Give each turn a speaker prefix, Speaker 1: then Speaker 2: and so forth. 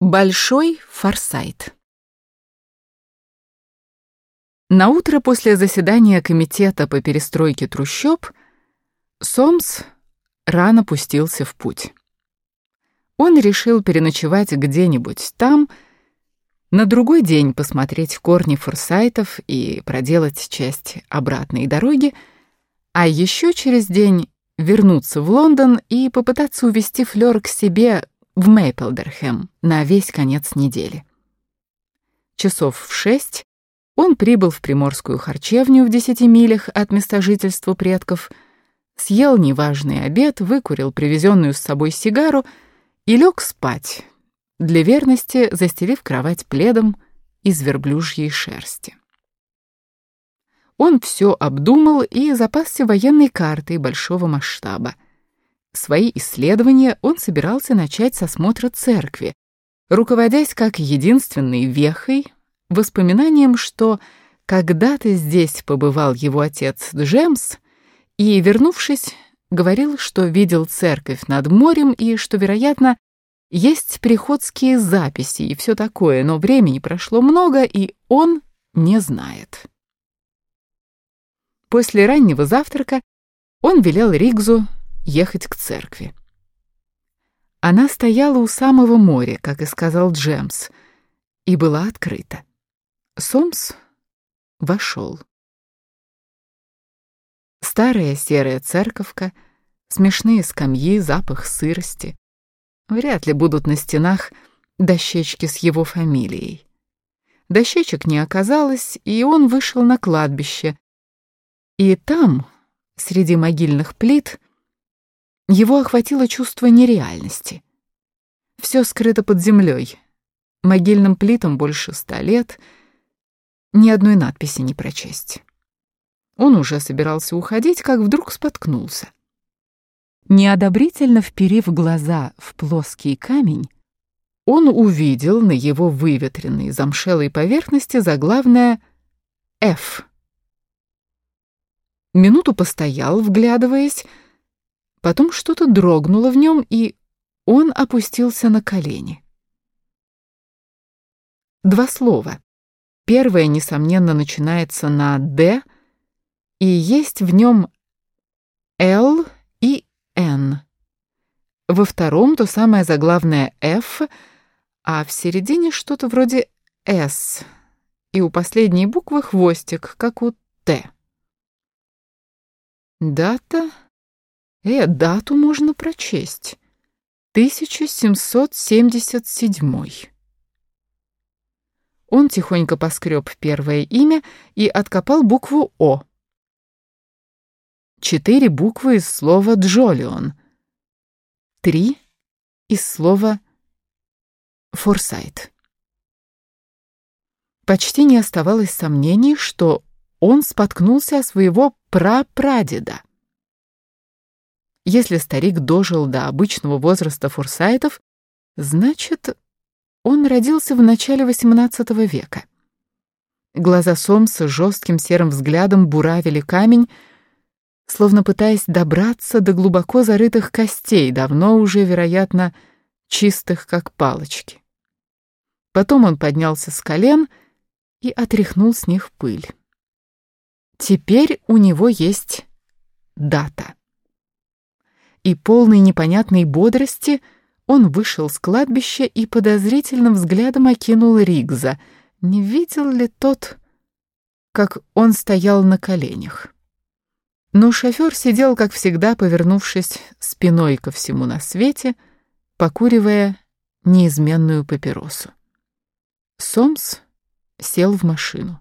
Speaker 1: Большой форсайт. На утро после заседания комитета по перестройке трущоб Сомс рано пустился в путь. Он решил переночевать где-нибудь там, на другой день посмотреть корни форсайтов и проделать часть обратной дороги, а еще через день вернуться в Лондон и попытаться увести Флёр к себе в Мейплдерхэм на весь конец недели. Часов в шесть он прибыл в приморскую харчевню в десяти милях от места жительства предков, съел неважный обед, выкурил привезенную с собой сигару и лег спать, для верности застелив кровать пледом из верблюжьей шерсти. Он все обдумал и запасся военной картой большого масштаба — Свои исследования он собирался начать с осмотра церкви, руководясь как единственной вехой, воспоминанием, что когда-то здесь побывал его отец Джемс, и, вернувшись, говорил, что видел церковь над морем и что, вероятно, есть приходские записи и все такое, но времени прошло много, и он не знает. После раннего завтрака он велел Ригзу ехать к церкви. Она стояла у самого моря, как и сказал Джемс, и была открыта. Сомс вошел. Старая серая церковка, смешные скамьи, запах сырости. Вряд ли будут на стенах дощечки с его фамилией. Дощечек не оказалось, и он вышел на кладбище. И там, среди могильных плит, его охватило чувство нереальности. Все скрыто под землей. Могильным плитам больше ста лет. Ни одной надписи не прочесть. Он уже собирался уходить, как вдруг споткнулся. Неодобрительно вперив глаза в плоский камень, он увидел на его выветренной замшелой поверхности заглавное «Ф». Минуту постоял, вглядываясь, Потом что-то дрогнуло в нем, и он опустился на колени. Два слова. Первое, несомненно, начинается на «д», и есть в нем «л» и «н». Во втором то самое заглавное «ф», а в середине что-то вроде «с», и у последней буквы хвостик, как у «т». Дата Э, дату можно прочесть. 1777. Он тихонько поскреб первое имя и откопал букву «О». Четыре буквы из слова «Джолион». Три из слова «Форсайт». Почти не оставалось сомнений, что он споткнулся о своего прапрадеда. Если старик дожил до обычного возраста форсайтов, значит, он родился в начале XVIII века. Глаза Сомса жестким серым взглядом буравили камень, словно пытаясь добраться до глубоко зарытых костей, давно уже, вероятно, чистых, как палочки. Потом он поднялся с колен и отряхнул с них пыль. Теперь у него есть дата и полный непонятной бодрости он вышел с кладбища и подозрительным взглядом окинул Ригза. Не видел ли тот, как он стоял на коленях? Но шофер сидел, как всегда, повернувшись спиной ко всему на свете, покуривая неизменную папиросу. Сомс сел в машину.